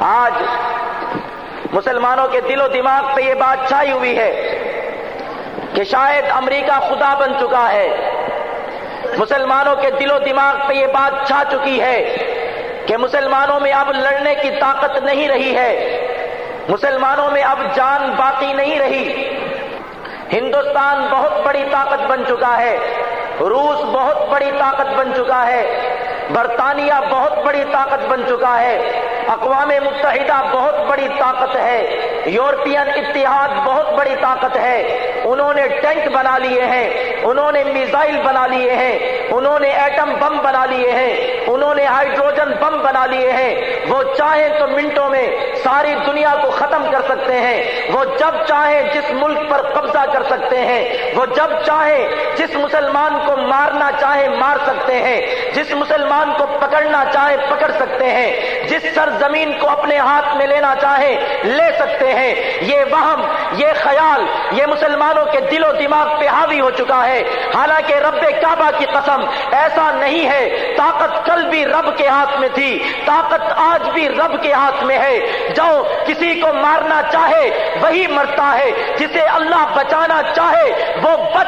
آج مسلمانوں کے دل و دماغ پہ یہ بات چھائی ہوئی ہے کہ شاید امریکہ خدا بن چکا ہے۔ مسلمانوں کے دل و دماغ پہ یہ بات چھا چکی ہے کہ مسلمانوں میں اب لڑنے کی طاقت نہیں رہی ہے۔ مسلمانوں میں اب جان باقی نہیں رہی۔ ہندوستان بہت بڑی طاقت بن چکا ہے۔ روس بہت بڑی طاقت بن چکا ہے۔ برطانیہ بہت بڑی طاقت بن چکا ہے۔ اقوام متحدہ بہت بڑی طاقت ہے۔ یورپین اتحاد بہت بڑی طاقت ہے۔ انہوں نے ٹینک بنا لیے ہیں۔ انہوں نے میزائل بنا لیے ہیں۔ انہوں نے ایٹم بم بنا لیے ہیں، انہوں نے ہائیڈروجن بم بنا لیے ہیں۔ وہ چاہیں تو منٹوں میں ساری دنیا کو ختم کر سکتے ہیں۔ وہ جب چاہیں جس ملک پر قبضہ کر سکتے ہیں۔ وہ جب چاہیں جس مسلمان کو مارنا چاہیں مار سکتے ہیں۔ جس مسلمان کو پکڑنا چاہیں پکڑ سکتے ہیں۔ جس سرزمین کو اپنے ہاتھ میں لینا چاہیں لے سکتے ہیں۔ یہ وہم، یہ خیال، یہ مسلمانوں کے دل و دماغ پہ حاوی ہو چکا ہے۔ حالانکہ رب کعبہ کی قسم ایسا نہیں ہے۔ طاقت کل بھی رب کے ہاتھ میں تھی۔ طاقت آج بھی رب کے ہاتھ میں ہے۔ جو کسی کو مارنا چاہے، وہی مرتا ہے۔ جسے اللہ بچانا چاہے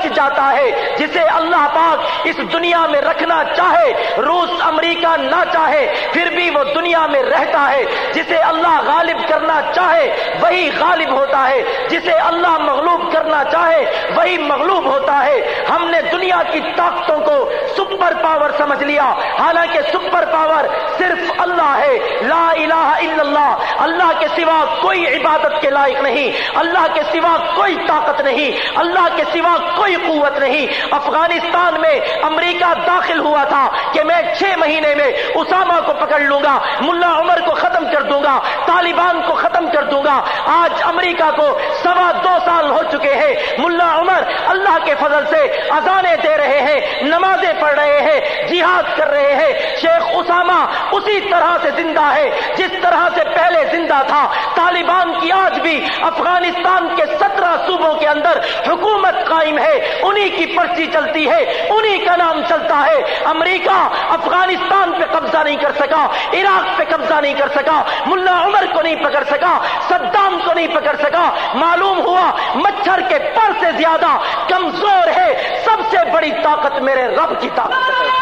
بچ جاتا ہے، جسے اللہ پاک اس دنیا میں رکھنا چاہے، روس امریکہ نہ چاہے، پھر بھی وہ دنیا میں رہتا ہے، جسے اللہ غالب کرنا چاہے، وہی غالب ہوتا ہے، جسے اللہ مغلوب کرنا چاہے، وہی مغلوب ہوتا ہے۔ ہم نے دنیا کی طاقتوں کو سپر پاور سمجھ لیا، حالانکہ سپر پاور صرف اللہ ہے۔ لا الہ الا اللہ اللہ کے سوا کوئی عبادت کے لائق نہیں، اللہ کے سوا کوئی طاقت نہیں، اللہ کے سوا کوئی قوت نہیں۔ افغانستان میں امریکہ داخل ہوا تھا کہ میں چھ مہینے میں اسامہ کو پکڑ لوں گا، ملا عمر کو ختم کر دوں گا، طالبان کو ختم کر دوں گا۔ آج امریکہ کو سوا دو سال ہو چکے ہیں۔ ملا عمر اللہ کے فضل سے اذانے دے نمازیں پڑھ رہے ہیں، جہاد کر رہے ہیں۔ شیخ اسامہ اسی طرح سے زندہ ہے، جس طرح سے پہلے زندہ تھا۔ طالبان کی آج بھی افغانستان کے سترہ صوبوں کے اندر حکومت قائم ہے۔ انہی کی پرچی چلتی ہے، انہی کا نام چلتا ہے۔ امریکہ افغانستان پہ قبضہ نہیں کر سکا، عراق پہ قبضہ نہیں کر سکا، ملا عمر کو نہیں پکڑ سکا، صدام کو نہیں پکڑ سکا۔ معلوم ہوا مچھر کے پر سے زیادہ کمزور ہے، سب سے بڑی طاقت میں میرے رب کی طاقت ہے۔